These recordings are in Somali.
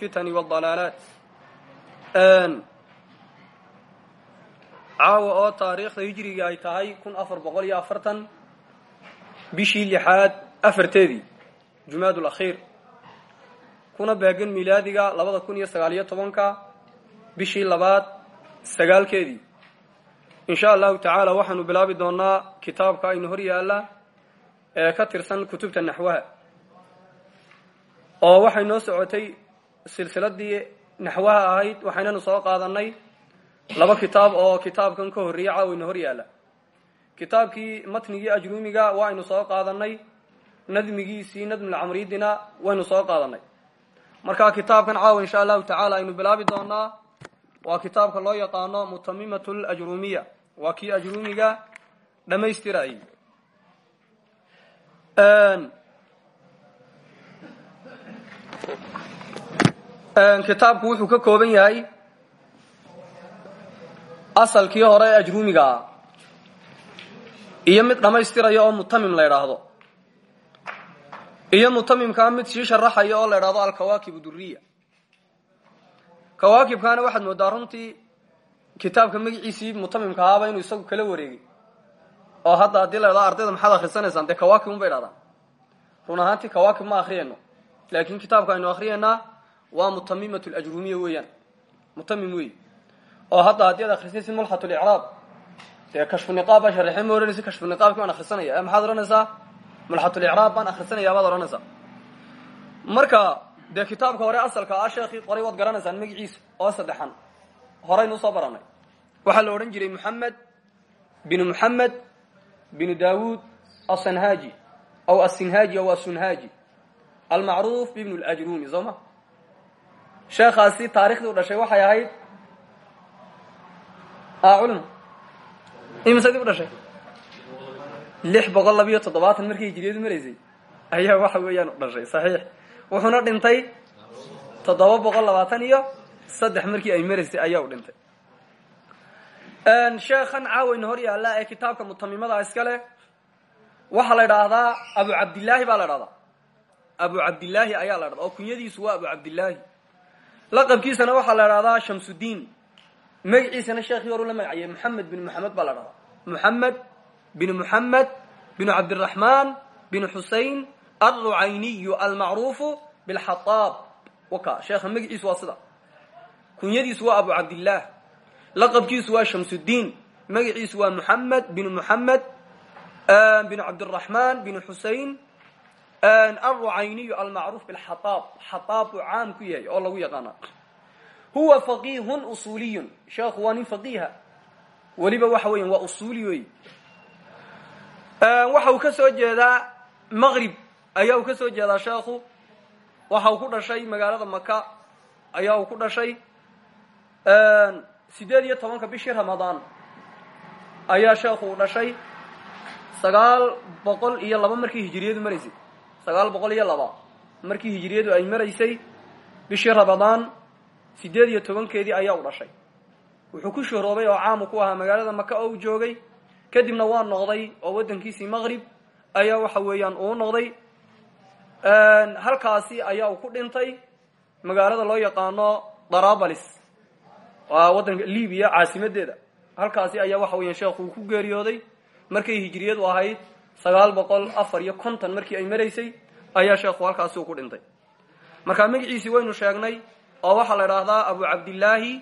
alfitani wاdalaalaat caawa oo taariikhda hijriga ay tahay kun afar boqol iyo afartan bishii lixaad afarteedii jumaad alakhiir kuna beegan milaadiga labada kun iyo sagaaliyo tobanka bishii labaad sagaalkeedii. In sha allahu tacaala waxaanu bilaabi doonaa kitaabka aynu hor yaalla ee ka tirsan kutubta naxwaha oo waxay noo socotay silsiladii naxwaha ahayd waxaynanu soo qaadanay laba kitaab oo kitaabkan ka horreeyey caawayna hor yaalla. Kitaabkii matnigii ajruumiga waaynu soo qaadanay nadmigiisii nadmulcamridina waynu soo qaadanay marka kitaabkan caawa insha allahu tacaala aynu bilaabi doonaa waa kitaabka loo yaqaano mutamimat lajrumiya waa kii ajruumiga dhamaystirayy kitaabku wuxuu ka kooban yahay asalkii hore ee ajruumiga ah iyo mid dhammaystiraya oo mutamim la idhaahdo iyo mutamimkaa mid sii sharaxaya oo la idhahdo alkawaakib duriya kawaakibkaana waxaad moodaa runtii kitaabka magaciisii mutamimka ahaaba inuu isagu kala wareegay. Oo hadda haddii la idhahdo ardayda maxaad akhrisanaysaan? Dee kawaakib unbay idhahdaan run ahaantii kawaakib ma akhriyayno laakiin kitaabka aynu akhriyaynaa waa mutamimat lajrumiya weeyaan mutamim wey oo hadda haddii ad akhrisaysid mulxat licraab dee kashfu niqaab baa sharaxe ma kashfu niqaabki baan akhrisanaya ee maxaad odhanaysaa mulxatulicraab baan akhrisanaya baad odhanaysaa marka dee kitaabka hore asalka ah sheekii qoray waad garanaysaan magaciisa oo saddexan. Horaynu u soo baranay. Waxaa la odhan jiray moxamed binu moxamed binu daawuud asanhaji aw asinhaji aw asunhaji almacruuf bibn lajrumi soo ma sheekhaasi taarikhdii u dhashay waxay ahayd culm imisadii u dhashay? Lix boqol labiyo toddobaatan markii hijiriyadu maraysay ayaa waxa weeyaan u dhashay saxiix. Wuxuuna dhintay toddoba boqol labaatan iyo saddex markii ay maraysay ayaa u dhintay. Sheekhan caawayna hor yaalla ee kitaabka mutamimada iska leh waxaa la idhaahdaa abu cabdillaahi baa la idhahdaa abu cabdillaahi ayaa la dhahdaa oo kunyadiisu waa abu cabdillaahi laqabkiisana waxaa la idhahdaa shamsudiin magaciisana sheekhii horu la magacayay moxamed bin moxamed baa la dhahdaa moxamed bin moxamed bin cabdiraxmaan bin xusein alrucayniyu almacruufu bilxataab waka sheekha magaciisu waa sida. Kunyadiisu waa abu cabdillaah laqabkiisu waa shamsudiin magaciisu waa moxamed bin moxamed bin cabdiraxmaan bin xusein alrucayniyu almacruuf bilxataab xataab buu caam ku yahay oo lagu yaqaana huwa faqihun usuliyun. Sheekhu waa nin faqiiha. Weliba waxa weyan waa usuli wey waxa uu ka soo jeedaa maqrib ayaa uu ka soo jeedaa sheekhu. Waxa uu ku dhashay magaalada maka ayaa uu ku dhashay. Sideed iyo tobanka bishii ramadaan. Ayaa sheekhu dhashay. Sagaal boqol iyo laba markii hijiriyadu maraysay sagaal boqol iyo laba. Markii hijiriyadu ay maraysay bishii ramadaan sideed iyo tobankeedii ayaa u dhashay. Wuxuu ku shuhroobay oo caamu ku ahaa magaalada maka oo joogay. Kadibna waa noqday oo waddankiisii maqrib ayaa waxa weeyaan uu noqday. Halkaasi ayaa uu ku dhintay magaalada loo yaqaano darabalis. Waa waddanka libiya caasimadeeda. Halkaasi ayaa waxa weeyaan sheekhu uu ku geeriyooday. Markay hijiriyadu ahayd sagaal boqol afar iyo konton markii ay maraysay ayaa sheekhu halkaasi uu ku dhintay. Marka magaciisii waynu sheegnay oo waxaa la idhaahdaa abu cabdillaahi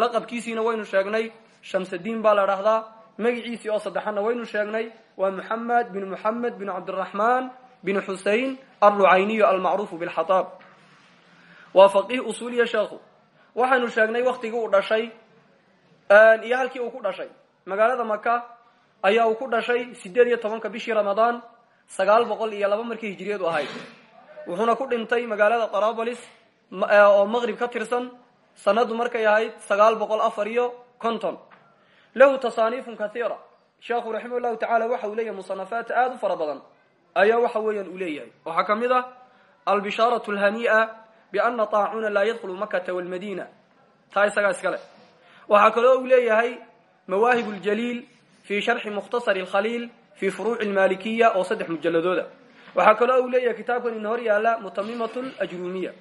laqabkiisiina waynu sheegnay shamsadiin baa la dhahdaa magiciisii oo saddexanna waynu sheegnay waa muxamed bin muxamed bin cabdiraxmaan bin xusein alrucayniyu almacruufu bilxataab. Waa faqiih usuuliya sheekhu. Waxaynu sheegnay waktigii uu dhashay iyo halkii uu ku dhashay. Magaalada maka ayaa uu ku dhashay sideed iyo bishii ramadaan sagaal boqol iyo laba markii hijiriyadu ahayd. Wuxuuna ku dhintay magaalada qarabolis oo maqrib ka tirsan sanadu markay ahayd sagaal boqol afar iyo conton lahu tasaaniifun kathiira. Sheekhu raximah llahu waxa uu leeyahay musanafaat aada u fara ayaa waxa weeyaan uu leeyahay. Waxaa ka mid ah albishaaratu alhanii'a biana taacuna laa yadkhulu makata walmadina taa isagaa iskale waxaa kaloo uu leeyahay mawaahib ljaliil fi sharxi mukhtasar alkhaliil fi furuuci almalikiya oo saddex mujaladooda waxaa kaloo uu leeyahay kitaabkan ina hor yaala mutamimat ajrumiya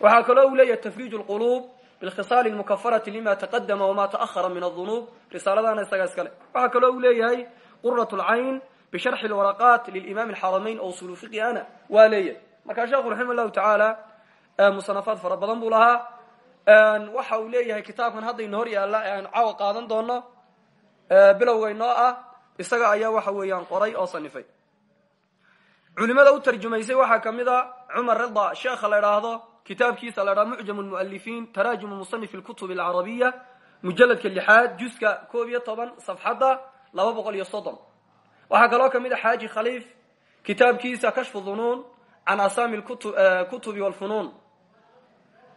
waxaa kaloo uu leeyahay tafriij lquluub biاlkhisaal اlmukafarati lima taqadama wama taأhara min aلdunuub risaaladana isagaa iskale waxaa kaloo uu leeyahay qurat lcayn bisharxi lwaraqat lilimam alxaramayn oo usulu fiqi ana waa leeyahay markaa sheekhu raxima llahu tacaala musanafaad fara badan buu lahaa waxa uu leeyahay kitaabkan hadda ina hor yaala ee aanu caawa qaadan doono bilowga inoo ah. Isaga ayaa waxa weeyaan qoray oo sanifay culimada u tarjumaysay waxaa ka mid a cumar rida sheekha la idhaahdo kitaabkiisa la idhahdo mucjam lmu'alifiin taraajumu musanif lkutub alcarabiya mujaladka lixaad juska koob iyo toban safxadda laba boqol iyo soddon. Waxaa kaloo ka mid a xaaji khaliif kitaabkiisa kashfu dunuun can asaami kutubi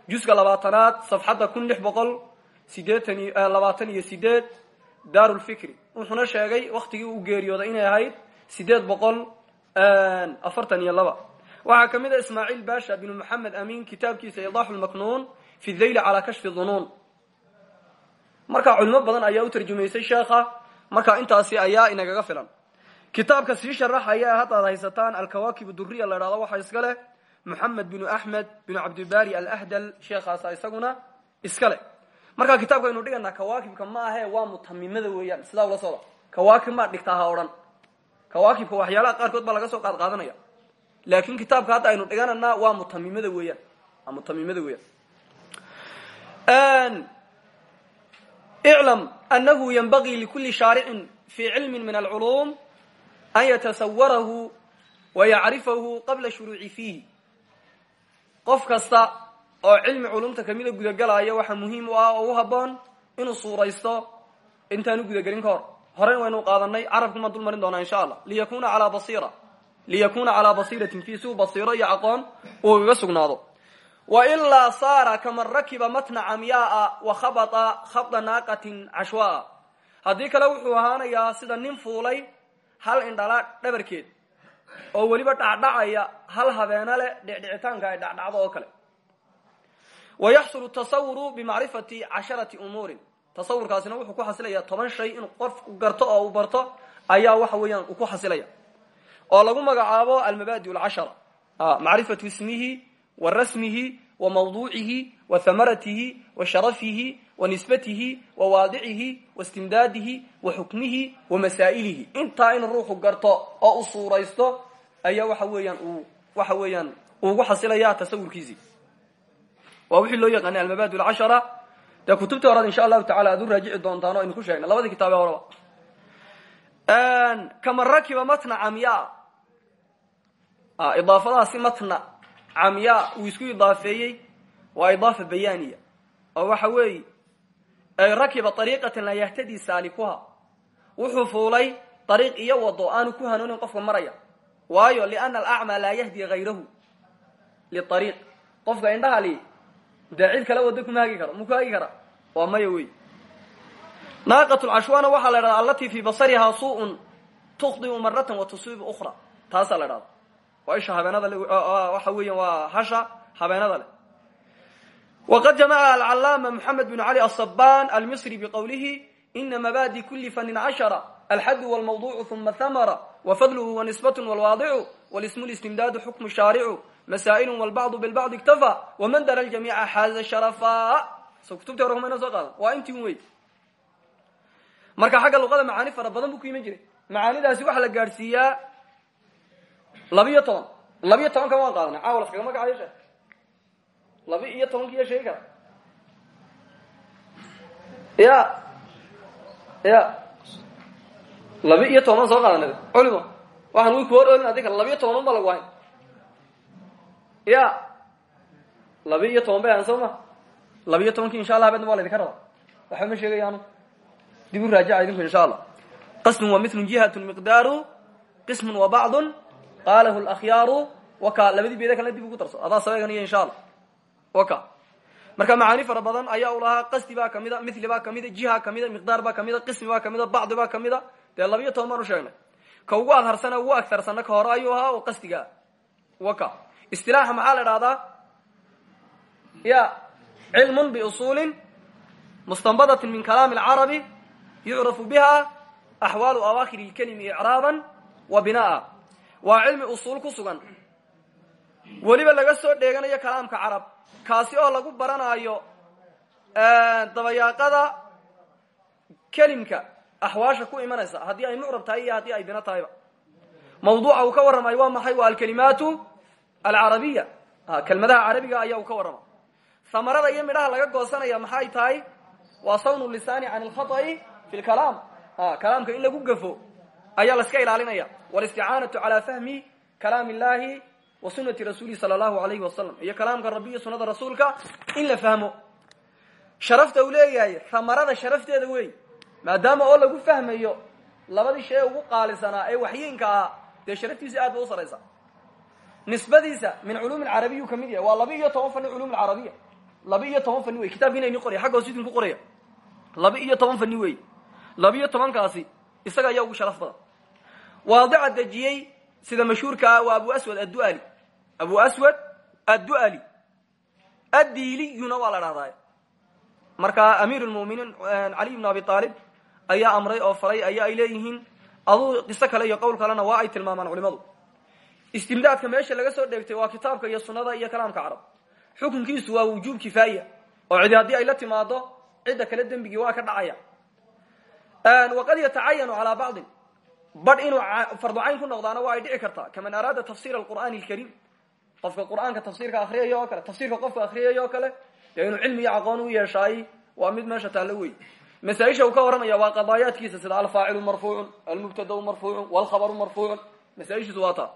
juska labaatanaad safxadda kun lix boqol sideetan daarulfikri wuxuuna sheegay waktigii uu geeriyooday inay ahayd sideed boqol afartan iyo laba. Waxaa ka mid a ismaaciil basha binu moxamed amin kitaabkiisa idaxu lmaknuun fi dhayli calaa kashfi dunuun. Culimo badan ayaa u tarjumaysay sheekha marka intaasi ayaa inagaga filan. Kitaabka sii sharaxaya haddaad haysataan alkawaakib duriya la dhahdo waxaa iska leh. Moxamed binu axmed binu cabdibari alahdal sheekhaasa isaguna iska leh markaa kitaabka aynu dhiganaa kawaakibka ma ahe waa mutamimada weeyaan. Sidaa ula socda kawaakib maa dhigtaa ha odhan kawaakibka waxyaalaha qaarkood baa laga soo qaad qaadanaya. Laakin kitaabka hadda aynu dhigananaa waa mutamimada weeyaan. Waa mutamimada weeyaan. Iclam anahu yanbagii likuli shaaricin fi cilmin min alculuum an yatasawarahu wa yacrifahu qabla shuruuci fiihi. Qof kasta oo cilmi culumta kamida gudagelaya waxaa muhiim u ah oo u haboon inuu suuraysto intaanu gudagelin ka hor. Waynu qaadanay carabkumaan dul marin doonaa insha allah. Liyakuna alaa basira. Liyakuna calaa basiratin fi suu basiiro iyo aqoon uu igaga sugnaado. Wa ilaa saara kaman rakiba matna camyaaa wa khabata khabda naaqatin cashwaa. Haddii kale wuxuu ahaanayaa sida nin fuulay hal indhala dhabarkeed oo weliba dhacdhacaya hal habeena leh dhicdhicitaanka ay dhacdhacdo oo kale wa yaxsulu tasawuru bimacrifati casharati umuurin tasawurkaasina wuxuu ku xasilayaa toban shay inuu qofku garto oo uu barto ayaa waxa weeyaan uu ku xasilaya. Oo lagu magacaabo almabadi alcashara. Macrifatu ismihi wa rasmihi wa mawduucihi wa hamaratihi wa sharafihi wa nisbatihi wa waadicihi wa istimdaadihi wa xukmihi wa masaa'ilihi. Intaa in ruuxu garto oo u suuraysto ayaa waxa weeyaan uu waxa weeyaan uugu xasilaya tasawurkiisii waa wixii loo yaqaanay almabadi alcashara dee kutubtii horada insha allahu tacala aad u raajici doontaan o aynu ku sheegnay. Labadii kitaabe horeba. Kama rakiba matna camya. Idaafadaasi matna camya uu isku idaafeeyey waa idaafa bayaniya oo waxa weeye rakiba ariiqatan laa yahtadii saalikuha. Wuxuu fuulay ariiq iyo wado aanu ku hanuunin qofka maraya. Waayo liana alacmaa laa yahdi hayrahu liariiq qofka indhaha li dee cid kale wado kuma hagi karo mu ku hagi kara waa maya wey naaqat lcashwana waxaa la dhahda allatii fii basarihaa suun tukhdiu maratan wa tusiibu ukhra taasaa la dhahda waa isha habeenada waxa weeya waa hasha habeenada leh waqad jamaca alcalaama moxamed bn cali aلصaban almisri bqowlihi ina mabadi kuli fanin cashara alxadu wاlmawducu uma hamara wafadluhu wanisbat wاlwaadicu walismu listimdaadu xukmu shaaricu masaa'ilu wlbacdu bilbacdi iktafa waman dara ljamiica xaaza sharafa so kutubtii hore kuma ina soo qaadan waa intii un wey marka xagga luqada macaani fara badan buu ku iman jiray macaanidaasi waxaa la gaadhsiiyaa labiyo toban labiyo toban kama waan qaadana caawa laskaga magacayo sheek laba iyo tobankiiya sheegi kara ya ya laba iyo toban soo qaadanay culimo waxaan wi ku hor oolin adinka laba iyo toban unba lagu hayn ya. Laba iyo toban bay ahan soo ma laba iyo tobankii insha allah habedna waa laydinka raba waxba ma sheegayaanu dib u raajaca idinku insha allah qasmun wa milun jihatun miqdaaru qismun wa bacdun qaalahu lakhyaaru waka labadii beeda kalena dib ugu darso adaa sabeeganiyo insha allah waka marka macaani fara badan ayaa u lahaa qasdi baa kamida mili baa kamida jiha kamida miqdaar baa kamida qismi baa kamida bacdi baa kamida. Dee labiyo toban baan u sheegnay. Ka ugu adharsana ugu agtarsana ka hore ayuu ahaa oo qasdigaa waka istilaaxa maxaa la idhahdaa ya cilmun biusuulin mustanbadatin min kalaami alcarabi yucrafu biha axwaalu awaakhir lkelimi icraaban wa binaa waa cilmi usuul ku sugan. Laga soo dheeganayo kalaamka carab. Kaasi oo lagu baranaayo dabayaaqada kelimka axwaasha ku imanaysa. Haddii ay mucrab tahay iyo haddii ay bino tahayba. Mawduuca uu ka warramayo waa maxay? Waa alkalimaatu alcarabiya kelmadaha carabiga ayaa uu ka warrama. Hamarada iyo midhaha laga goosanaya maxay tahay? Waa sawnu lisaani can alkhaطa'i fi lkalaam kalaamka in lagu gafo ayaa laska ilaalinaya. Walisticaanatu calaa fahmi kalaam illahi wa sunati rasuulihi sala allahu alayhi wasalam iyo kalaamka rabbi iyo sunada rasuulka in la fahmo. Sharafta uu leeyahay hamarada sharafteeda wey maadaama oo lagu fahmayo labadii shay ugu qaalisanaa ee waxyiinka ah dee sharaftiisa aad ba u saraysa nisbadiisa min culuumi carabiyu ka mid yahay. Waa laba iyo toban fani culum carabiya laba iyo toban fani wey kitabkiina ini qoraya xagga hoos idinku qoraya. Laba iyo toban fani wey laba isaga ayaa ugu sharaf badan waadica dejiyey sida mashhuurka ah abu aswad adduali. Abu aswad addu'ali. Addiiliyuna waa la dhahdaa marka amiir lmuminiin caliy bn abi aalib ayaa amray oo faray ayaa ay leeyihiin. Aduu kale iyo qowl kalena waa ay tilmaamaan culimadu istimdaadka meesha laga soo dheegtay waa kitaabka iyo sunada iyo kalaamka carab. Xukunkiisu waa wujuub kifaaya oo cidi haddii ay la timaado cidda kale dembigii waa ka dhacaya. Waqad yatacayanu calaa bacdin badh inuu fardu cayn ku noqdaana waa ay dhici kartaa kaman araada tafsir alqur'aani alkariim. Qofka qur'aanka tafsiirka akriyaya oo kale tafsiirka qofka akriyaya oo kale dee inuu cilmi iyo aqoon u yeeshaay waa mid meesha taallo wey masaaisha uu ka warramaya waa qadaayaadkiisa sida alfaacilu marfuucun almubtadau marfuucun walkhabaru marfuucun. Masaaishiisu waa taa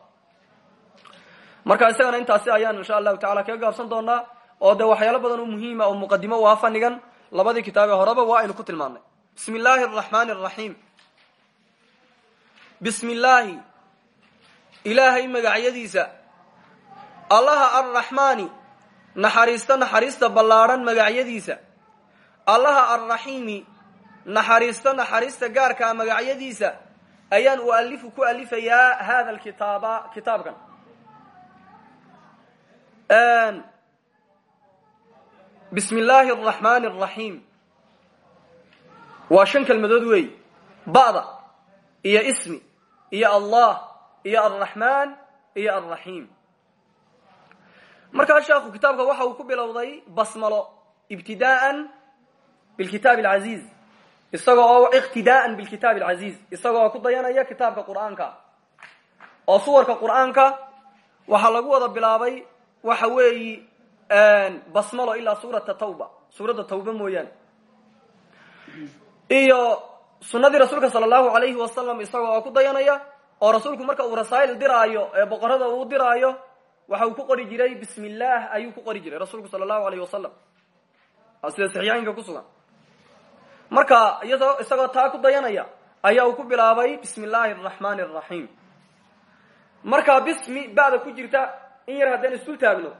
marka isagana intaasi ayaan insha allahu tacala kaga gaabsan doonaa oo dee waxyaalo badan oo muhiima oo muqadimo u aha fanigan labadii kitaabe horeba waa aynu ku tilmaannay. Bismi illaahi araxmaani araxiim bismi illaahi ilaahay magacyadiisa. Allaha arraxmaani naxariista naxariista ballaadhan magacyadiisa. Allaha arraxiimi naxariista naxariista gaarkaa magacyadiisa. Ayaan ualifu ku alifayaa hada alkitaaba kitaabkan bismi illaahi araxmaani araxiim waa shan kelmadood weey iyo ismi iyo allah iyo alraxmaan iyo alraxiim markaa sheekhu kitaabka waxa uu ku bilowday basmalo ibtidaa'an bilkitaab alcaziiz isaga oo iqtidaa'an bilkitaab alcaziiz isaga oo ku dayanaya kitaabka qur'aanka. Oo suwarka qur'aanka waxaa lagu wada bilaabay waxa weeyi basmalo ilaa suurata tawba. Suuradda tawba mooyaane. Iyo sunadii rasuulka sala alayhi wasalam isaga oo ku dayanaya oo rasuulku marka uu rasaa'il diraayo ee boqorada uu diraayo waxa uu ku qori jiray bismi ayuu ku qori jiray rasuulku sala allahu alayh wasalam sida saxiixaynka ku sugan. Marka iyadoo isagoo taa ku dayanaya ayaa uu ku bilaabay bismi illaahi araxmaani markaa bismi ba'da ku jirta in yar haddaan isdul taagno.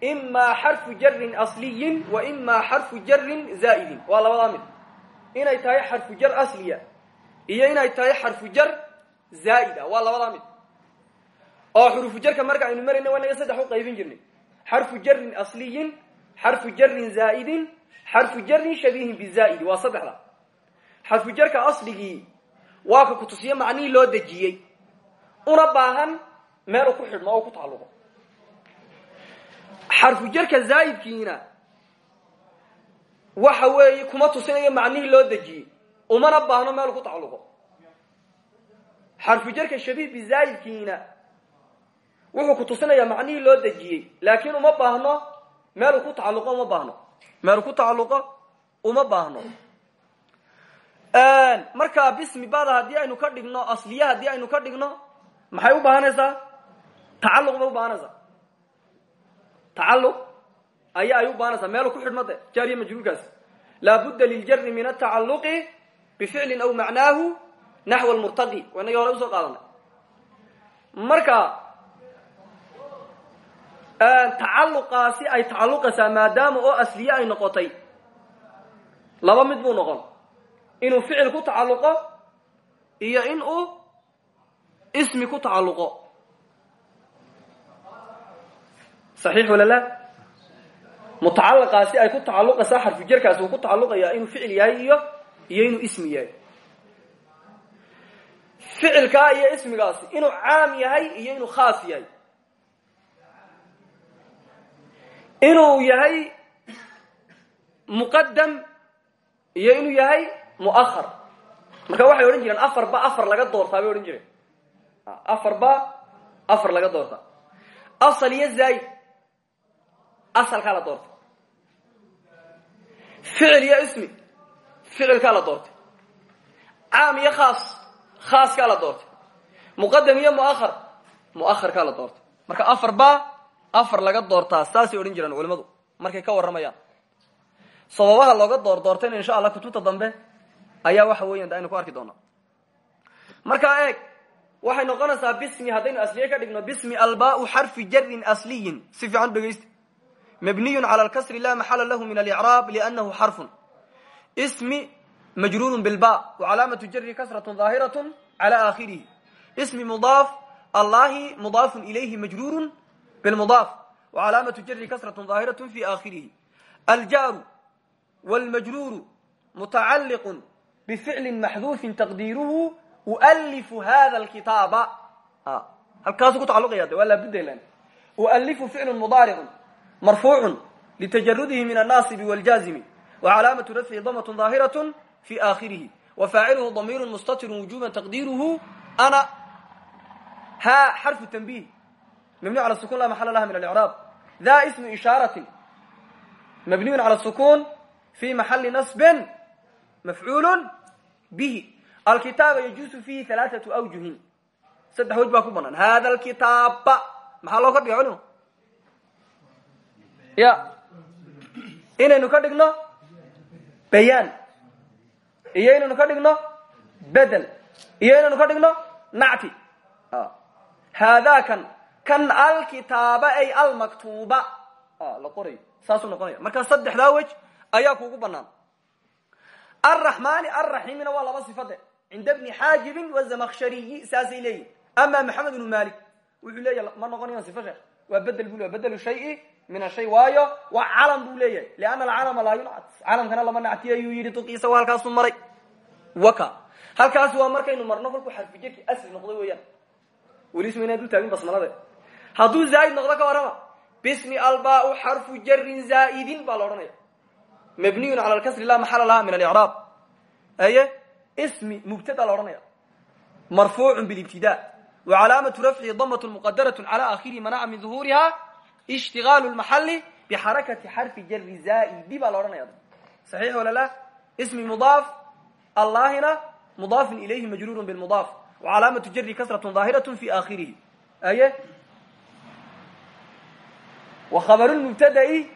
Imaa xarfu jarin asliyin wa imaa xarfu jarin zaa'idin. Waa labadaa mid. Inay tahay xarfu jar asliya iyo inay tahay xarfu jar zaa'ida. Waa labadaa oo xurufu jarka marka aynu marayna waa naga saddex u qaybin jirnay. Xarfu jarin asliyin xarfu jarin zaa'idin xarfu jarin shabiihin bizaa'idi waa saddexda. Xarfu jarka asligii waa ka kutusiye macnihii loo dejiyey. Una baahan meel ku xidhmo oo ku tacalluqo xarfu jarka zaa'idkiina waxa weeye kuma tusinayo macnihii loo dejiyey umana baahno meel ku tacalluqo xarfu jarka shabiih bizaa'idkiina wuxuu ku tusinayaa macnihii loo dejiyey laakiin uma baahno meeluu ku tacalluqo uma baahno. Meeluu ku tacalluqo uma baahno. Markaa bismi bada haddii aynu ka dhigno asliye haddii aynu ka dhigno maxay u baahanaysaa tacalluq bay u baahanaysaa tacalluq aya ay u baahanaysaa meelu ku xidhma de jaariya majruurkaasi laabudda liljari min atacaluqi bificlin aw macnaahu naxw lmurtaqi waa inagii hore u soo qaadanay. Marka tacalluqaasi ay tacalluqaysaa maadaama oo asliye ay noqotay. Laba mid buu noqon. Inuu ficil ku tacalluqo iyo in ismi ku tacalluqo saxiix wala la mutacalaqaasi ay ku tacalluqaysaa xarfu jerkaasi uu ku tacalluqayaa inuu ficil yahay iyo iyo inuu ismi yahay ficilkaa iyo ismigaasi inuu caam yahay iyo inuu khaas yahay inuu yahay muqadam iyo inuu yahay muahar marka waxay odhan jireen afar ba afar laga doortaa bay odhan jireen afar ba afar laga doortaa asal iyo zaid asalkaa la doortay. Ficil iyo ismi ficilkaa la doortay. Caam iyo khaas khaaskaa la doortay. Muqadam iyo muahar muaharkaa la doortay. Marka afar ba afar laga doortaa saasay odhan jiraan culimadu markay ka warramayaan. Sababaha looga door doortayna insha allah kutubta dambe ayaa waxa weyan aynu ku arki doonaa. Markaa eeg waxay noqonaysaa bismi haddaynu asliye ka dhigno bismi albau xarfi jarin asliyin. Si fiican u dhegaysta mabniyu cala lkasri la maxala lahu min alicraab liannahu xarfun ismi majruurun bilba wacalaamatu jari kasratu daahiratu cala aakhirihi ismi mudaaf allahi mudaafun ilayhi majruurun bilmudaaf wacalaamatu jari kasratu daahiratu fi aakhirihi aljaaru wlmajruuru mutacalliqu bficli maxduufin taqdiiruhu ualifu hada lkitaaba halkaasu ku tacaluqaya de waa laabudlan ualifu ficlu mudaaricun marfuucu litajarudihi min annaasibi wاljaazimi wacalaamatu rafcihi damt daahiraة fi aakhirihi wafaaciluhu damiiru mustatiru wujuba taqdiiruhu ana ha xarfu tanbih mabniy cala sukun la maxala laha min alcraab da ismu ishaarati mabniyun cala sukun fi maxali nasbin mafcuul bihi. Alkitaaba yajuusu fiihi alaaatu awjuhin. Saddex wej baa ku banaan. Hada alkitaaba. Maxaa loo ka dhiga culimo ya. Inaynu ka dhigno bayaan. Iyo inaynu ka dhigno bedel. Iyo inaynu ka dhigno nacti. Haadakan kan alkitaaba ay almaktuuba. La qorayo saasuu noqonaya markaa saddexdaa wej ayaa kuugu banaan araxmaani arraxiimina waa laba sifade cinda bni xaajibin wazamakhshariyi saasay leeyihiin ama maxamed malik wuxuu leeyahy ma noqonayan sifa waa bedel bu le bedelu shayi min ashay waayo waa calam buu leeyahay. Lianna alcalama laa yuncat calamkana lama nactiy ayuu yidhi duqiisa waa halkaasu maray. Waka. Halkaasi waa markaynu marno kolkuu xarfi jirki asli noqday weeyaan. Welisma inaad u taagin basmalade hadduu zaaid noqdo ka warrama bismi albau xarfu jarin zaaidin baa la odhanaya. Mabniyun cala lkasri la maxala laha min alicraab aye ismi mubtada la odhanaya. Marfuucu bilibtida wa calaamatu rafcihi damatun muqadarat cala akhirihi manaca min duhuriha ishtigaalu lmaxali bixarakati xarfi jari zaaidi baa la odhanaya saxiix wala la ismi mudaaf allahina mudaafin ilayhi majruuru bilmudaaf wa calaamatu jari kasratu daahiratu fi aakhirihi aye wa khabaru lmubtada'i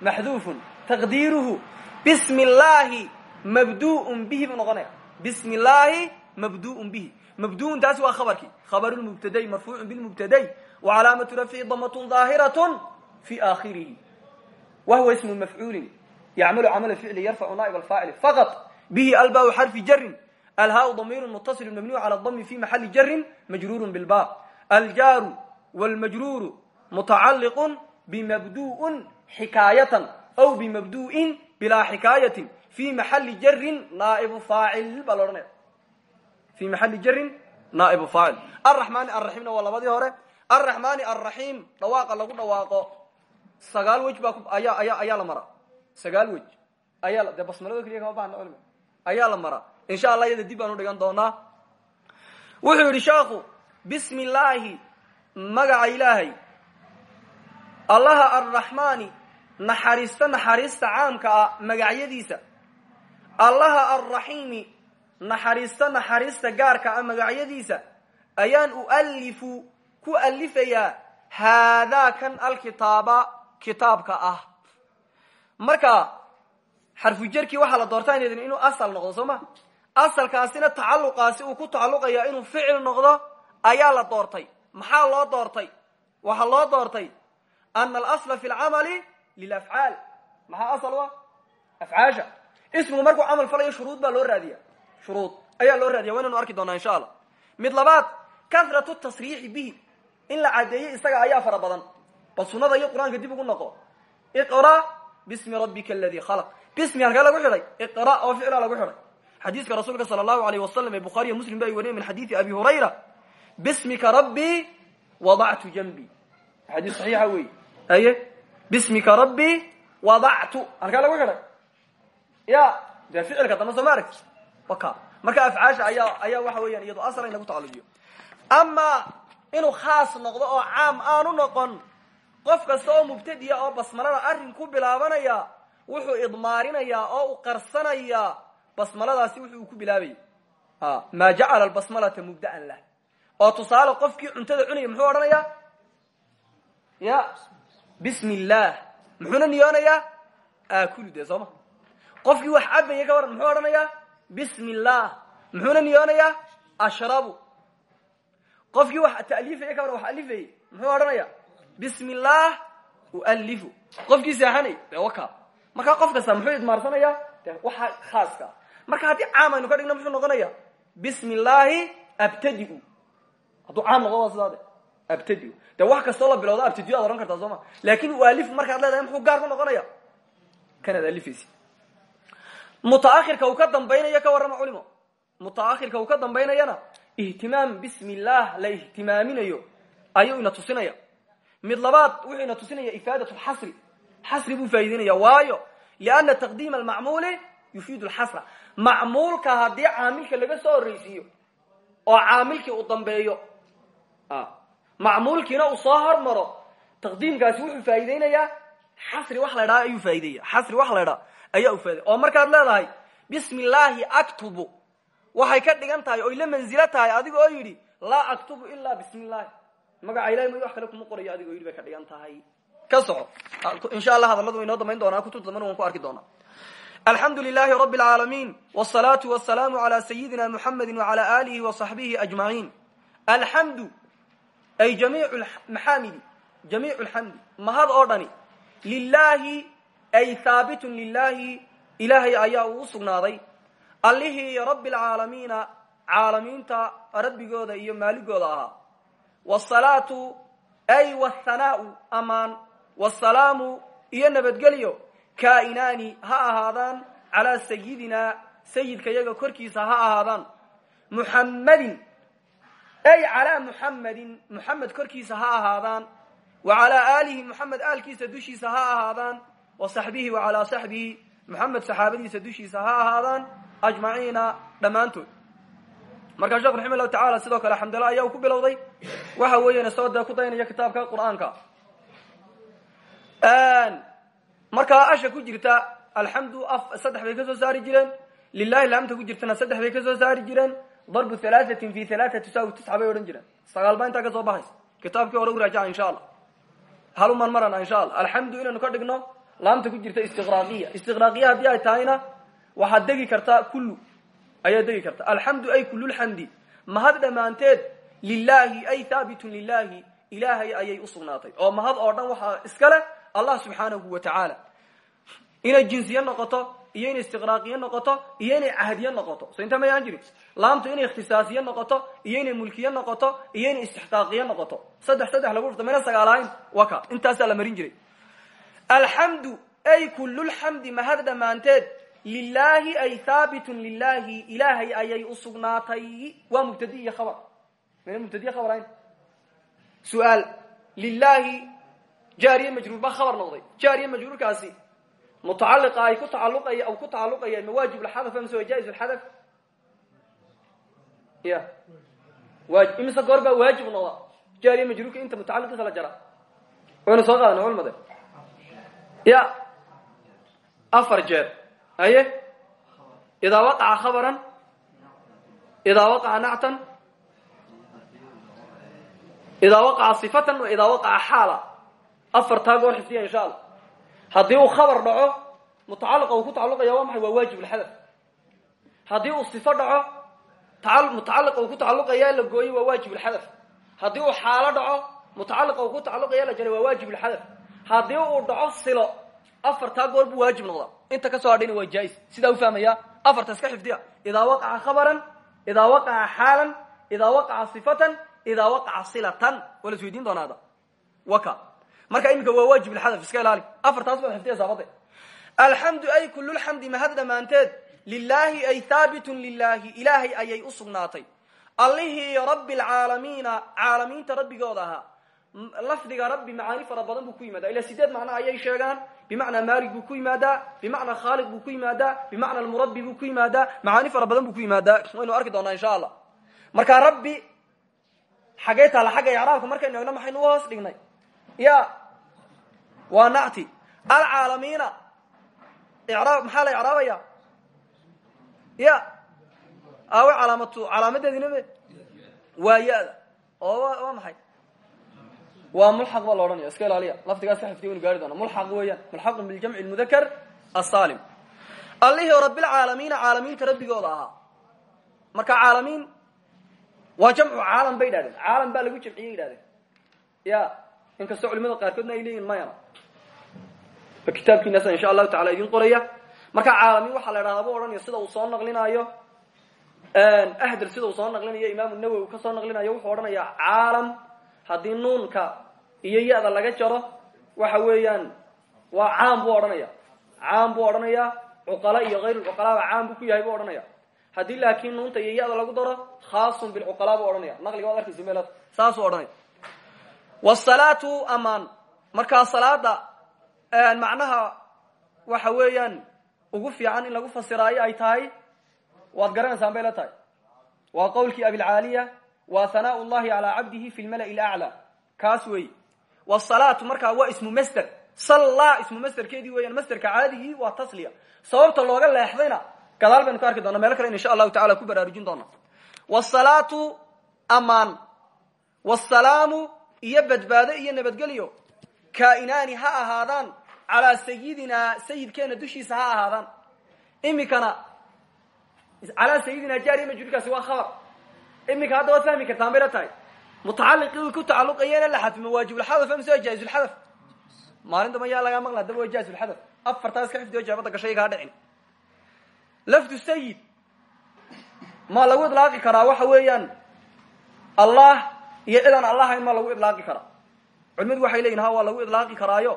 maxduufun taqdiiruhu bismi illaahi mabduun bihi buu noqonaya bismi illaahi mabduun bihi mabduun taasi waa khabarkii khabaru lmubtaday marfuucu bilmubtaday wa calaamatu rafcihi damatun daahiratun fi aakhirihi wa huwa ismu mafcuulin yacmalu camala ficli yarfacu naa'ib alfaacili faqad bihi albau xarfi jarin alhaau damiirun mutasilun mabniyu cala dami fi maxali jarin majruurun bilba aljaaru wاlmajruuru mutacaliqun bimabdu'un xikaayatan aw bimabdu'in bilaa xikaayatin fi maxali jarin naa'ibu faacil baa la odhanaya fi maxali jarin naaibu faacil arraxmaani arraxiimna waa labadii hore arraxmaani arraxiim dhawaaqa lagu dhawaaqo sagaal wej baa ayaa ayaa ayaa la maraa sagaal wej ayaa dee basmalado keliya kama bahana culima ayaa la maraa insha allah iyada dib baan u dhigan doonaa wuxuu yidhi sheekhu bismi illaahi magaca ilaahay allaha arraxmaani naxariista naxariista caamka ah magacyadiisa allaha alraxiimi naxariista naxariista gaarka a magacyadiisa ayaan ualifu ku alifayaa haadaa kan alkitaaba kitaabka ah. Marka xarfujarkii waxaa la doortaa inuu asal noqdo soo ma? Asalkaasina tacalluqaasi uu ku tacalluqaya inuu ficil noqdo ayaa la doortay. Maxaa loo doortay? Waxaa loo doortay ana alasla fi lcamali lilafcaal. Maxaa asal u ah afcaasha. Ismigu markuu camal falayo shuruud baa loo raadiya shuruud ayaa loo raadiya waynaynu arki doonaa insha allah. Mid labaad kathratu tasriixi bihi. In la caddeeyo isaga ayaa fara badan. Bal sunada iyo qur'aanka dib ugu noqo. Iqra bismi rabbika aladi khalaq. Bismi halkee lagu xidhay iqra oo ficla lagu xidhay xadiiska rasuulka sala allahu alayh wasalam ee bukhaariyo muslim ba ay wariyeen min xadiidi abi hurayra. Bismika rabbii wadactu janbi. Xadiis saxiixa wey aye? Bismika rabbii wadactu halkee lagu xidhay ya dee ficilka damba soo ma aragti marka afcaasha ayaa ayaa waxa weeyaan iyado asal in lagu tacallujiyo. Ama inuu khaas noqdo oo caam aanu noqon qof kasta oo mubtadiya oo basmalada arrin ku bilaabanaya wuxuu idmaarinayaa oo u qarsanayaa basmaladaasi wuxu uu ku bilaabaya maa jacala albasmalata mubda'an lah. Oo tusaale qofkii cuntada cunaya muxuu odhanayaa? Ya bismi illaah muxuuna niyoonayaa aakulu dee soo qofkii wax cabaya ka waran muxuu odhanayaa bismi illaah muxuuna niyoonayaa ashrabu qofkii wax ta'liifaya ka waran wax alifayay muxuu odhanaya bismi illaah ualifu qofkii seexanay dee waka markaa qof de waxa khaaska. Marka haddii caam aynu ka dhigno muxuu noqonaya bismi illaahi hadduu caam noqdo waa sidaa de abtadiu. Dee wax kastoo la bilowda abtadiu ad ohan kartaa soo ma? Laakin ualifu markaad leedahay muxuu gaar ku noqonaya kanaad alifaysi mutaakhirka uu ka dambaynayo ka warrama culimo. Mutaakhirka uu ka dambaynayana ihtimaam bismi illaah la ihtimaaminayo ayuu ina tusinaya. Mid labaad wuxuu ina tusinaya ifaadat lxasri xasri buu faa'ideynaya waayo lianna taqdiima almacmuuli yufiidu lxasra macmuulka haddii caamilka laga soo horreysiiyo oo caamilkii uu dambeeyo macmuulkiina uu soo hormaro taqdiimkaasi wuxuu faa'iideynayaa xasri wax la ydhaha ayuu faa'ideeya xasri wax la ydhaha ayaa u faaidey oo markaad leedahay bismi illaahi aktubu. Waxay ka dhigan tahay oy la manzilo tahay adiga oo yidhi laa aktubu ilaa bismi illahi magaca ilahi may wax kale kuma qorayo adigo yidhi bay ka dhigan tahay. Ka soco. Insha allah hadalladu inoo damayn doonaa kutubta dambana waan ku arki doonaa. Alxamdu lilahi rabi اlcaalamiin wsalaatu wasalaamu ala sayidina muxamedi wala alihi waصaxbihi ajmaciin. Alxamdu ay jamiic maxaamidi jamiic lxamdi mahad oo dhani lilahi ay haabitun lilahi ilaahay ayaa uu usugnaaday allihii rabbi alcaalamiina caalamiinta rabbigooda iyo maaligooda ahaa. Wsalaatu ay wthanaau amaan wsalaamu iyo nabadgelyo kaa'inaani ha ahaadaan calaa sayidina sayidka yaga korkiisa ha ahaadaan. Muxammadin ay calaa muxammadin muxamed korkiisa ha ahaadaan. Wa calaa aalihi muxamed aalkiisa dushiisa ha ahaadaan wa saxbihi wa calaa saxbihi muxamed saxaabadiisa dushiisa ha ahaadaan ajmaciina dhammaantood markaa sheekh raxima llahu tacala sidoo kale xamdala ayaa uu ku bilowday waxa weeyaan isagoo dee ku daynaya kitaabka qur'aanka markaa asha ku jirta alxamdu saddex bay ka soo saari jireen lilahi laamta ku jirtana saddex bay ka soo saari jireen darbu halaaثatin fi halaaثa tusaawi tisca bay odhan jireen sagaal baa intaa ka soo baxaysa kitaabkii hore u raajaca insha allah halumaan marana insha allah alxamdu inaynu ka dhigno laamta ku jirta istiqraaqiya istiqraaqiya haddii ay tahayna waxaad degi kartaa kullu. Ayaad degi karta. Alxamdu ay kululxamdi mahad dhammaanteed lilahi ay haabitun lilahi ilaahay ayay usugnaatay oo mahad oo dhan waxaa iska leh allah subxaanahu wa tacaala inay jinsiye noqoto iyo inay istiqraaqiye noqoto iyo inay cahdiye noqoto. So inta mayaan jirin laamtu inay ikhtisaasiye noqoto iyo inay mulkiye noqoto iyo inay istixqaaqiye noqoto. Saddex saddex lagu dhufto mayna sagaalahayn waka. Intaasaa la marin jiray alxamdu ay kululxamdi mahad dhammaanteed lilahi ay haabitun lilahi ilaahay ayay usugnaatay waa mubtadi iyo khabar. Mayna mubtadiye khabar ahayn su'aal. Lilahi jaariye majruur baa khabar noqday. Jaariye majruurkaasi mutacaliqa ay ku tacalluqaya ku tacalluqaya mawaajib lxadaf amse waa jaa-is lxadaf ya waajib imise goor baa waajib noqda. Jaariye majruurka inta mutacalliqiisa la jara. Waynu soo qaadana culmade ya afar jeer aye idaa waqaca khabaran idaa waqaca nactan idaa waqaca sifatan wa idaa waqaca xaala. Afartaa goor xifdiya insha allah. Haddii uu khabar dhaco mutacaliqa uu ku tacaluqaya waa maxay? Waa waajib lxadaf haddii uu sifo dhaco mutacaliqa uu ku tacaluqaya la gooyo waa waajib lxadaf haddii uu xaalo dhaco mutacaliqa uu ku tacaluqaya la jaray waa waajib lxadaf haddii uu dhaco silo afartaa goor buu waajib noqdaa. Inta ka soo hadhayna waa jaa-is sidaa ufahmaya afarta iska xifdiya. Idaa waqaca khabaran idaa waqaca xaalan idaa waqaca sifatan idaa waqaca silatan. Waa la is weydiin doonaada waka. Marka iminka waa waajib lxadaf iska ilaali. Afartaas baad xifdiyaysaa bade alxamdu ay kululxamdi mahad dhammaanteed. Lilaahi ay haabitun lilaahi ilaahay ayay u sugnaatay. Allihii rabbi alcaalamiina caalamiinta rabbigooda ahaa lafdiga rabbi macaani fara badan buu ku yimaadaa. Ilaa sideed macno ayay sheegaan. Bimacnaa maalik buu ku yimaadaa. Bimacnaa khaaliq buu ku yimaadaa. Bimacna almurabbi buu ku yimaadaa. Macaani fara badan buu ku yimaadaa. Waynu arki doonaa insha allah. Marka rabbi xaggee taalla xagga icraabka markaynu egno maxaynu uhoos dhignay? Ya waa nacti. Alcaalamiina. Iraab maxaa la ya. Awe calaamatu calaamadeedina me waa ya-da. Oo waa maxay waa mulxaq baa la odhanaya iska ilaaliya. Lafdigaas ka xifdiya waynu gaari doona mulxaq weeyaan mulxaqun biljamci lmudakar asalim allihii rabbilcaalamiina caalamiinta rabbigooda ahaa. Marka caalamiin waa jamcu caalam bay yidhahdeen. Caalam baa lagu jamciyey yidhahdeen. Ya inkastoo culimada qaarkoodna ay leeyihiin mayana. Kitaabkiinaasa insha allahu tacala idin qoraya. Marka caalamiin waxaa la idhahdaa bu odhanaya sida uu soo naqlinaayo. Ahdel sida uu soo naqlinayo imaamu nawowi ka soo naqlinayo wuxuu odhanaya caalam haddii nuunka iyo ya-da laga jaro waxa weeyaan waa caam buu odhanaya. Caam buu odhanaya cuqala iyo hayr lcuqalaaba caam buu ku yahay buu odhanaya. Haddii laakiin nuunta iyo ya-da lagu daro khaasun bilcuqalaa buu odhanaya. Naqliga waad arkaysa meel saasuu odhanaya. Wsalaatu amaan. Markaa salaada macnaha waxa weeyaan ugu fiican in lagu fasiraayo ay tahay waad garanaysaan bay la tahay. Waa qowlkii abilcaaliya wa hanaa llahi calaa cabdihi fi lmala'i laclى kaas weeye wsalaatu markaa waa ismu masder sallaa ismu masderkeedii weeyaan masderka caadigii waa tasliya. Sababta looga leexdayna gadaal baynu ka arki doona meelo kale insha allahu tacala ku baraarujin doona wsalaatu amaan. Wsalaamu iyo badbaado iyo nabadgelyo. Kainaani ha ahaadaan calaa sayidinaa sayidkeena dushiisa ha ahaadaan. Imikana calaa sayidinaa jaariya majruurkaasi waa khabar iminka hadda waad fahmi kartaan bay la tahay mutacaliqii uu ku tacaluqayeena la xadfimo waajibulxadaf mise waa jaaizulxadaf maalin damba yaa lagaa maqla daba waa jaaizulxadaf afartaa iska xifdiyo jaabada gashay kaa dhicin lafdu sayid ma lagu idlaaqi karaa waxa weeyaan allah iyo cidaan allahayn ma lagu idlaaqi karaa culimadu waxay leyihin ha waa lagu idlaaqi karaayo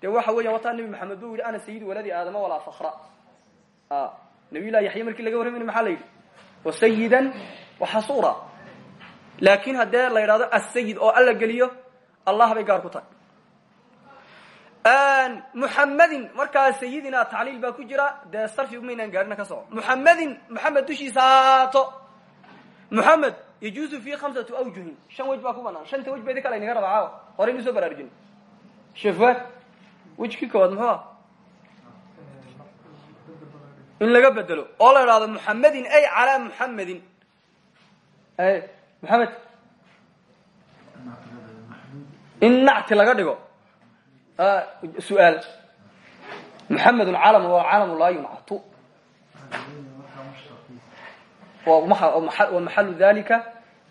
dee waxa weya wataa nebi maxamed bu yihi ana sayidu waladi aadama walaa fakra nabiy llahi yaxya markii laga warramayna maxaa la yidhi wasayidan waxasuura laakin haddee la yidhahdo asayid oo alla geliyo allah bay gaar ku tahay. Muxamedin markaa sayidina tacliil baa ku jira dee sarfi maynaan gaarina ka soco muxamedin muxamed dushiisa haato muxamed yajuusu fi khamsati awjuhin. Shan wej baa ku banaan. Shanta wej bedi kale inaga raba caawa. Hore inu soo baraarujin. Shefwa wejkii koowaad muxuu ah in laga bedelo. Oo la idhahdo muxamedin ay calaa muxamedin muxamed in nacti laga dhigo su'aal. Muxamedun calam waa calamu laa yuncatu wamaxalu dalika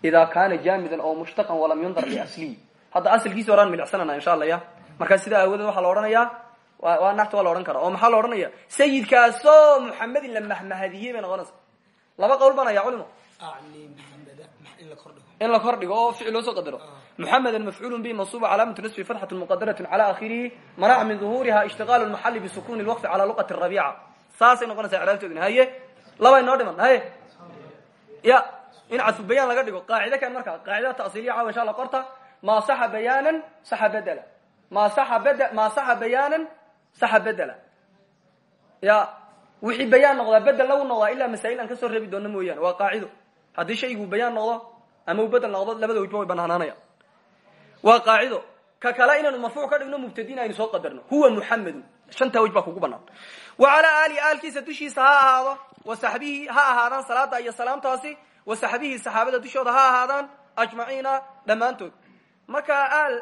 ida kana jamidan oo mushtaqan walam yundar liasliyi hadda asalkiisi horaan milicsanana insha alla ya. Markaa sidaa aawadeed waxaa la odhanayaa waa nacti waa la odhan kara. Oo maxaa la odhanaya sayidkaasoo muxamedin la mahmahadiyey bay noqonaysa laba qowl baan ayaa culimo in la kordhigo oo ficil loo soo qadaro. Muxameda mafcuul bi mansuba calaamatu nasfi fatxat muqadarat cala akhirihi manac min duhuriha ishtiqaal maxali bisukuni lwaqti cala luqati rabiica saasay noqonaysaa craabtoodina haye laba inoo dhiman. Haye. Ya in cadfu bayaan laga dhigo qaacide kan markaa qaacidada tasiliya caawa insha alla qorta ma saxa bayaanan saxa bedela. Ma saxa bed ma saxa bayaanan saxa bedela. Ya wixii bayaan noqdaa bedel lagu noqdaa ilaa masaa'il aan ka soo reebi doono mooyaane. Waa qaacido. Haddii shaygu bayaan noqdo ama noqdo labada wejba way banaanaanaya waa qaacido. Ka kale inaanu marfuuc ka dhigno mubtadiin aynu soo qadarno. Huwa muxamedun shantaa wej baa kugu banaan. Wa calaa aalihi aalkiisa dushiisa ha ahaado wa saxbihi ha ahaadaan salaada iyo salaamtaasi wa saxbihi saxaabada dushooda ha ahaadaan ajmaciina dhammaantood. Markaa aal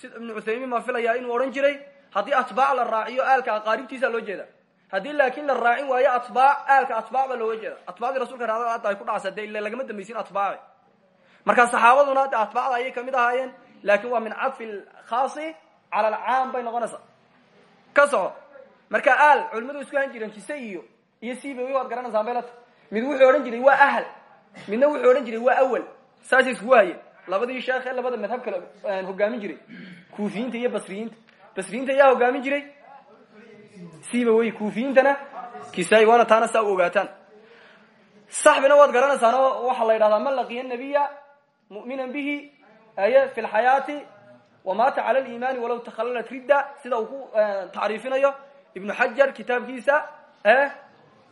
sida ibnu cuthaymiin baa filayaa inuu odhan jiray haddii atbaac la raaciyo aalka aqaaribtiisa loo jeeda haddii laakiin la raacin waayo atbaac aalka atbaac baa looga jeeda atbaacdii rasulka raada hadda ay ku dhacsa dee ila lagama dambaysin atbaaci markaa saxaabaduna de atbaacda ayay ka mid ahaayeen laakin waa min cadfi lkhaasi cala alcaam bay noqonaysaa. Ka soco marka aal culimadu isku han jireen kise iyo iyo siibawey waad garanaysaa beelata mid wuxuu odhan jiray waa ahl midna wuxuu odhan jiray waa awal. Saasay iskugu hayeen labadii sheekhe labada madhab kale hogaamin jiray. Kuufiyiinta iyo basriyiinta. Basriyiinta ayaa hogaamin jiray. Sibawey kuufiyintana kisay waana taana saa u ogaataan. Saxbina waad garanaysaano waxaa la yidhahdaa man laqiya nabiya mu'mina bihi fi lxayaati wamata cala liimani walaw takhalalat ridda sida uu ku tacriifinayo ibnu xajar kitaabkiisa e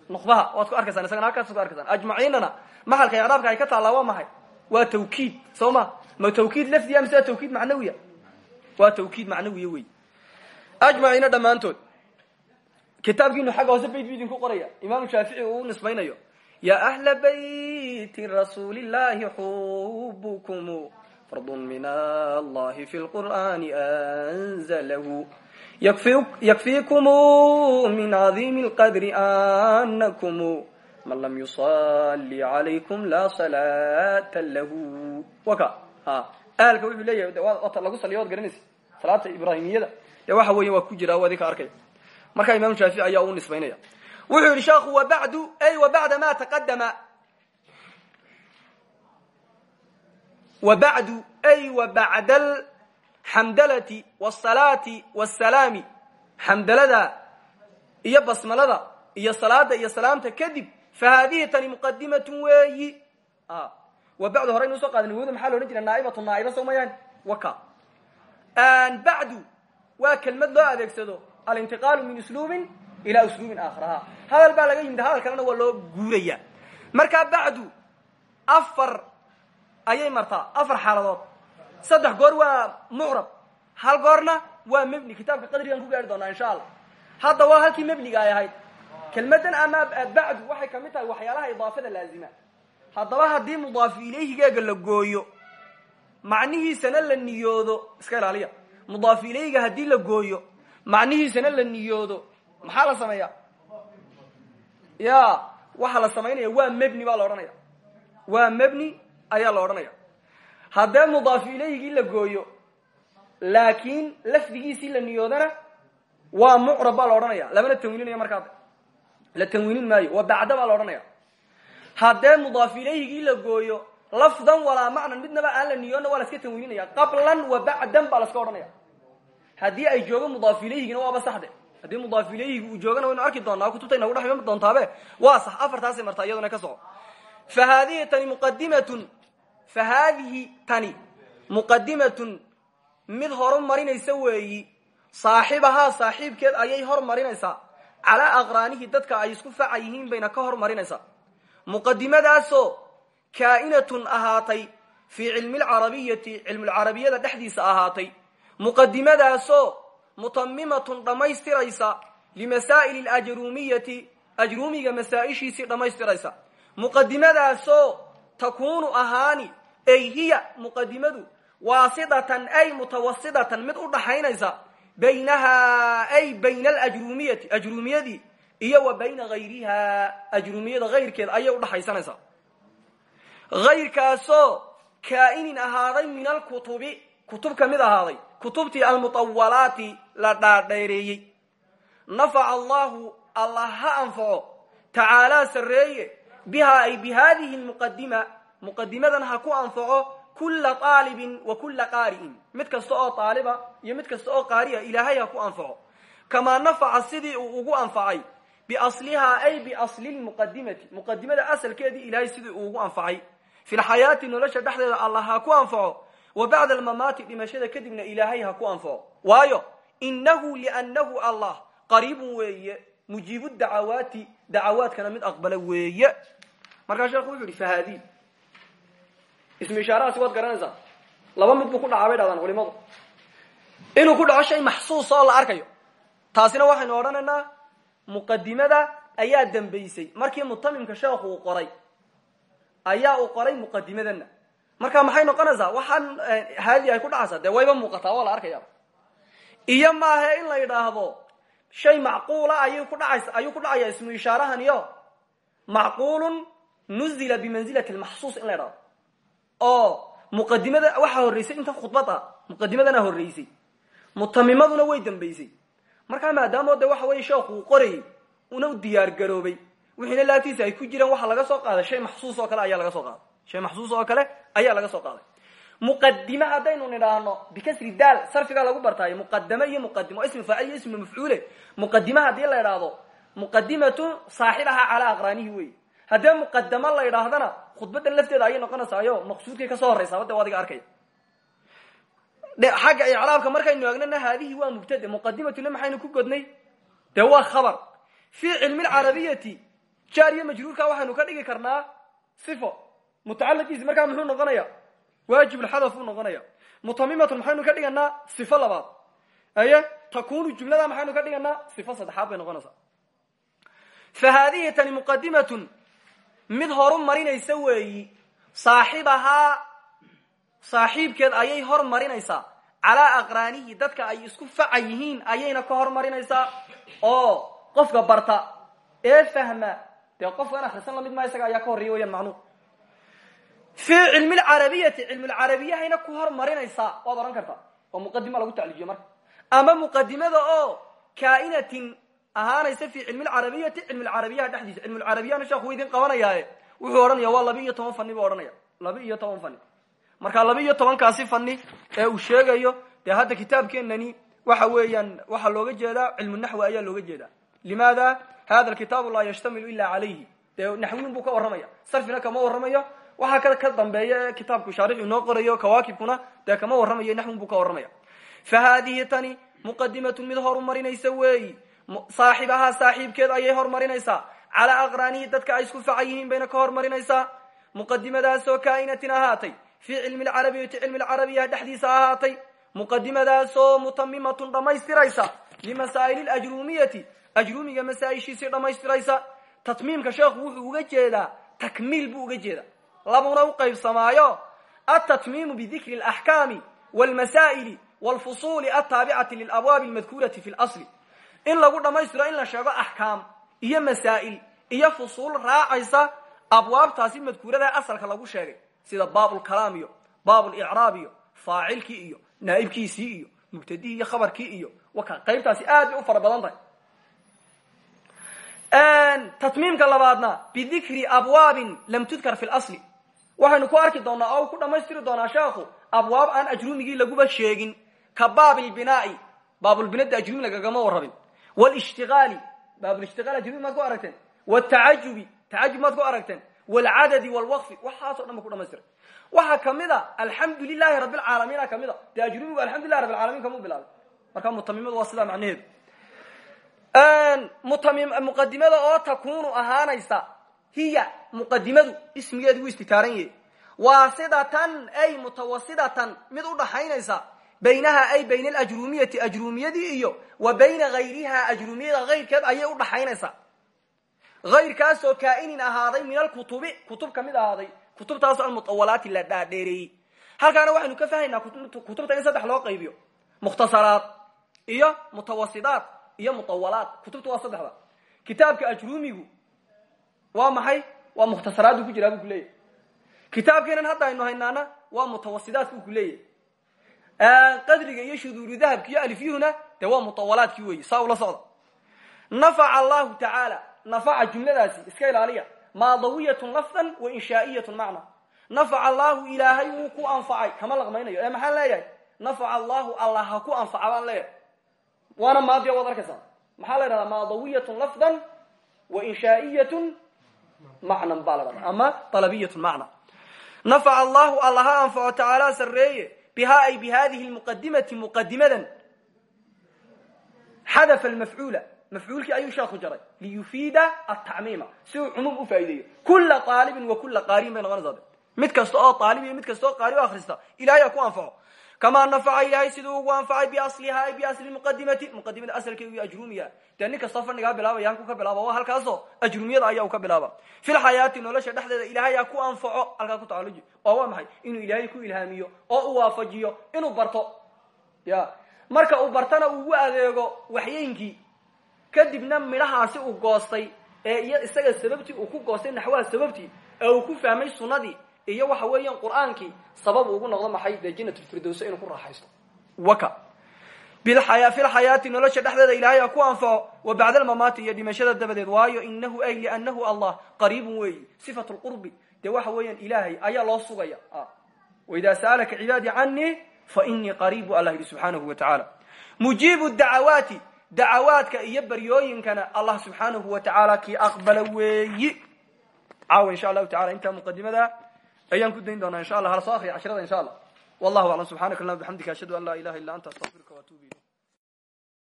nuqbaha. Waad ku arkaysaan isagana halkaas ku arkaysaan ajmaciinana maxalka icraabka ay ka taallaa waa maxay? Waa tawkiid soo ma? Ma tawkiid lafdiya mise waa tawkiid macnawiya? Waa tawkiid macnawiya wey ajmaciina dhammaantood kitaabkiinu xagga hoose bayt bu idinku qoraya. Imaamu shaafici uu nisbaynayo ya ahla bayti rasuuli llahi xubukum fardun min allahi fi lqur'ani anzalahu yakfikum min cadiimi lqadri anakum man lam yusali calaykum laa salaata lahu waka ha aalka wuxuu leeyahay lagu saliyo waad garanaysa salaata ibraahimiyada dee waxa weya waa ku jira adinka arkay markaa imam shaafici ayaa u nisbaynaya wuxuu yidhi sheekhu wabadu ay wabacda ma taqadama wabacdu ay wabacda alxamdalati wsalaati wsalaami xamdalada iyo basmalada iyo salaada iyo salaamta kadib fa haadihi tani muqadimatun weeyi. Wabacdu horaynu u soo qaadan wada maxaa la odhan jira naaibatu naaiba soo mayaan. Waka bacdu waa kelmad loo adeegsado alintiqaalu min usluubin ila usluubin aakharaha hadal baa laga yimid hadal kalena waa loo guuraya markaa bacdu afar ayay martaa afar xaaladood. Saddex goor waa mucrab hal goorna waa mebni kitaabka qadrigan ku gaari doonaa insha allah. Hadda waa halkii mebniga ay ahayd. Kelmadan ama bacdu waxay ka mid tahay waxyaalaha idaafada laazima. Haddaba haddii mudaafu ilayhigeega la gooyo macnihiisana la niyoodo iska ilaaliya. Mudaafu ilayhiga haddii la gooyo macnihiisana la niyoodo maxaa la sameeya ya waxaa la samaynaya waa mebni baa la odhanaya. Waa mebni ayaa la odhanaya. Haddee mudaafu ilayhigii la gooyo laakiin lafdigiisii la niyoodana waa mucrab baa la odhanaya. Lamana tanwiininayo markaa la tanwiinin maayo waa bacda baa la odhanaya. Haddee mudaafu ilayhigii la gooyo lafdan walaa macnan midnaba aan la niyoonna waa la iska tanwiininaya qablan wa bacdan baa la iska odhanaya. Haddii ay joogo mudaaf ilayhigina waaba saxde haddii mudaaf ilayhigi uu joogana waynu arki doonaa kutubta inagu dhex doontaabe waa sax. Afartaasay martaa iyaduna ka soco fa haadihi tani muqadimatun fa haadihi tani muqadimatun mid horumarinaysa weeyi. Saaxibahaa saaxiibkeed ayay hormarinaysaa calaa aqraanihi dadka ay isku faca yihiin bayna ka hormarinaysaa muqadimadaasoo kaa'inatun ahaatay fii cilmi lcarabiyati cilmulcarabiyada dhexdiisa ahaatay. Muqadimadaasoo mutamimatun dhammaystiraysa limasaa'il ajrumiyati ajruumiga masaa-ishiisii dhammaystiraysa muqadimadaasoo takuunu ahaani ay hiya muqadimadu waasidatan ay mutawasidatan mid u dhaxaynaysa baynahaa ay bayna alajrumiyati ajruumiyadii iyo wa bayna hayrihaa ajruumiyada hayrkeed ayay udhaxaysanaysaa hayrkaasoo kaa'inin ahaaday min alkutubi kutub ka mid ahaaday kutubtii almutawalaati la dhaadheereeyey. Nafaca allahu allah ha anfaco tacaalaa sarreeye bihaa ay bi haadihi lmuqadima muqadimadan ha ku anfaco kula aalibin wa kula qaari'in. Mid kasta oo aaliba iyo mid kasta oo qaari'a ilaahay ha ku anfaco kamaa nafaca sidii uu ugu anfacay biaslihaa ay biasli lmuqadimati muqadimada asalkeedii ilaahay sidii uu ugu anfacay. Fi lxayaati nolosha dhexdeeda wa bacda almamaati dhimashada kadibna ilaahay ha ku anfaco waayo inahu liannahu allah qariibun weeye mujiibu dacawaati dacawaadkana mid aqbala weeye. Markaa sheekhu wuxu yihi fahaadi ismu ishaarahaasi waad garanaysaa. Laba mid buu ku dhacaa bay dhahdaan culimadu. Inuu ku dhaco shay maxsuusa oo la arkayo. Taasina waxaynu odhanaynaa muqadimada ayaa dambaysay. Markii mutamimka sheekhu uu qoray ayaa uu qoray muqadimadana marka maxay noqonaysaa? Waxaan haadi ay ku dhacaysaa. Dee wayba muuqataa waa la arkaya iyo maahe in la yidhaahdo shay macquula ayay ku dhacaysa ayuu ku dhacaya ismu ishaarahaniyo macquulun nuzila bimanzilati lmaxsuus in la yidhahdo oo muqadimada waxaa horreysay intan khudbada muqadimadana horreysay. Mutamimaduna way dambaysay. Markaa maadaamo de waxa weye sheekhu uu qorayay una diyaar garoobay wixiina laabtiisa ay ku jiraan waxaa laga soo qaaday shay maxsuus oo kale ayaa laga soo qaaday shay maxsuus oo kale ayaa laga soo qaaday. Muqadime haddaynu nidhaahno bikasri daal sarfigaa lagu bartaayo muqadame iyo muqadim waa ismi faacil iyo ismi mafcuule. Muqadime haddii la idhaahdo muqadimatu saaxibaha calaa aqraanihi wey haddee muqadamo la idhaahdana khudbadan lafteeda ayay noqonaysaayo maqsuudkay ka soo horreysaaba de adiga arkaya xagga icraabka markaynu eegnana haadihi waa mubtade muqadimatuna maxaynu ku godnay? Dee khabar. Fii cilmi lcarabiyati jaar iyo majruurka waxaynu ka dhigi karnaa sifo mutacalaqiisi markaa muxuu noqonaya? Waajibulxadaf buu noqonaya. Mutamimatun maxaynu ka dhiganaa sifo labaad. Aye takunu jumlada maxaynu ka dhiganaa sifo saddexaad bay noqonaysaa. Fa haadihi tani muqadimatun mid horu marinaysa weeyi. Saaxibahaa saaxiibkeed ayay hor marinaysaa. Calaa aqraanihi dadka ay isku faca yihiin ayayna ka hor marinaysaa. Oo qofka barta ee fahma. Dee qofkan akhrisan la mid maa fii cilmi lcarabiyati cilmulcarabiyahayna ku hor marinaysaa waad odhan kartaa oo muqadima lagu tacliijiyo marka ama muqadimada oo kainatin ahaanaysa fi cilmi lcarabiyati cilmulcarabiyaha dhexdiisa cilmulcarabiyahana sheekhu idin qabanayaaye wuxuu odhanaya waa laba iyo toban fani buu odhanaya laba iyo toban fani marka laba iyo tobankaasi fani ee uu sheegayo dee hadda kitaabkeenani waxa weeyaan waxaa looga jeedaa cilmu naxwi ayaa looga jeedaa limaada hada alkitaabu laa yashtamilu ila calayhi dee naxwiyin buu sarfina kama warramayo waxaa ka ka dambeeya ee kitaabku shaarixu inoo qorayo kawaakibkuna dee kama warramayo naxwin buu ka warramaya. Fa haadihi tani muqadimatun mid horu marinaysa weeyi saaxibahaa saaxiibkeed ayay hormarinaysaa calaa aqraanihi dadka ay isku faca yihiin bayna ka hormarinaysaa muqadimadaasoo kaa'inatin ahaatay. Fii cilmi lcarabiyati cilmi lcarabiya dhexdiisa ahaatay. Muqadimadaasoo mutamimatun dhammaystiraysa. Limasaa'ili lajrumiyati ajrumiga masaa-ishiisii dhammaystiraysa. Tatmiimka sheekhu wuxuu uga jeedaa takmiil buu uga jeedaa labuna u qaybsamaayo altatmiimu bidikri alaxkaami walmasaa'ili walfusuuli altaabicati lilabwaabi almadkuurati fi lasli in lagu dhammaystiro in la sheego axkaam iyo masaa'il iyo fusuul raacaysa abwaabtaasi madkuurada asalka lagu sheegay sida baabulkalaam iyo baabulicraab iyo faacilkii iyo naa'ibkiisii iyo mubtadihii iyo khabarkii iyo waka qaybtaasi aad bay u fara badan tahay. Tatmiimka labaadna bidikri abwaabin lam tudkar fi lasli waxaynu ku arki doonaa oo ku dhammaystiri doonaa sheekhu abwaab aan ajrumigii laguba sheegin. Ka baabilbinaai baabulbinada ajrumi lagagama warrabin. Wlishtiaali baabulishtiaal ajrumi maad ku aragteen. Wtacajubi tacajub maad ku aragteen. Wlcadadi wlwaqfi waxaasoo dhan ba ku dhamaystira waxaa ka mid a alxamdu lilahi rabi lcaalamiina ka mid a dee ajrumigu alxamdu lilah rabi alcalamin kamuu bilaabay marka mutamimadu waa sidaa macnaheedu. Muqadimada oo takunu ahaanaysa hiya muqadimadu ismigeedu wuu istitaaran yahay waasidatan ay mutawasidatan mid udhaxaynaysa baynaha ay bayna alajrumiyati ajrumiyadii iyo wa bayna hayriha ajrumiyada hayrkeed ayay udhaxaynaysaa hayrkaasoo kaa'inin ahaaday min alkutubi kutub ka mid ahaaday kutubtaas almutawalaati la dhaadheereeyey. Halkaana waxaynu ka fahaynaa kutubta in saddex loo qaybiyo. Mukhtasaraad iyo mutawasidaat iyo mutawalaat. Kutubta waa saddexda. Kitaabka ajrumigu waa maxay waa mukhtasaraaddu ku jiraa buu ku leeyahy kitaabkeenan hadda aynu haynaana waa mutawasidaadku ku leeyahy qadriga iyo shuduuru dahabka iyo alifyuhuna dee waa mutawalaadkii weeye saa ula socda. Nafaca allahu tacaala nafaca jumladaasi iska ilaaliya. Maadawiyatun lafdan wa inshaa'iyatun macna. Nafaca allahu ilaahay wuu ku anfacay kama laqmaynayo. Ee maxaan leeyahay? Nafaca allahu allah ha ku anfaca baan leeyahay. Waana maadiya waad arkaysaa. Maxaa la ydhahdaa maadawiyatun lafdan wa inshaa'iyatun macnan baa la dhahdaa ama dalabiyatun macna. Nafaca allahu allah ha anfaco tacaala sarreeye biha ay bi hadihi lmuqadimati muqadimadan xadafa almafcuula mafcuulkii ayuu sheeku jaray. Liyufiida atacmiima si uu cumuum u faa'ideeyo kula aalibin wa kula qaariin bay noqonaysaa mid kasta oo aalib iyo mid kasta oo qaari o akhrista. Ilahay ha ku anfaco kamaa nafaca ilahay siduu ugu anfacay biasliha ay biasli muqadimati muqadimada asalkeedu ajrumiya dee nin kastoo fadhigaa bilaabaya halkuu ka bilaaba waa halkaaso ajrumiyada ayaa u ka bilaaba fi lxayaati nolosha dhexdeeda ilahay ha ku anfaco halkaa ku tacaluji oo waa maxay inuu ilaahay ku ilhaamiyo oo u waafajiyo inuu barto ya marka uu bartana ugu adeego waxyeynkii kadibna midhahaasi uu goostay ee iyo isaga sababtii uu ku goostay naxwaha sababtii ee uu ku fahmay sunadii iyo waxa weeyaan qur'aankii sabab ugu noqdo maxay dee janatulfirdowsa inuu ku raaxaysto. Waka. Bilxayaa fi lxayaati nolosha dhexdeeda ilaahay ha ku anfaco wa bacda almamaati iyo dhimashada dabadeed. Waayo inahu ay liannahu allah qariibun weeyi. Sifatu lqurbi dee waxa weeyaan ilaahay ayaa loo sugaya. Waidaa sa'alaka cibaadii canii fa inii qariib bu allah yidhi subxaanahu wa tacaala mujiibu dacawaati dacawaadka iyo baryooyinkana allah subxaanahu wa tacaala kii aqbala weeyi. Caawa insha allahu tacala intaa muqadimada ayaan ku dayn doonaa insha allah hala soo akriya cashirada insha allah. Wallahu aclam subxanaka allahuma bxamdika ashhadu an laa ilaha illa anta astaqfiruka waatubu ilayk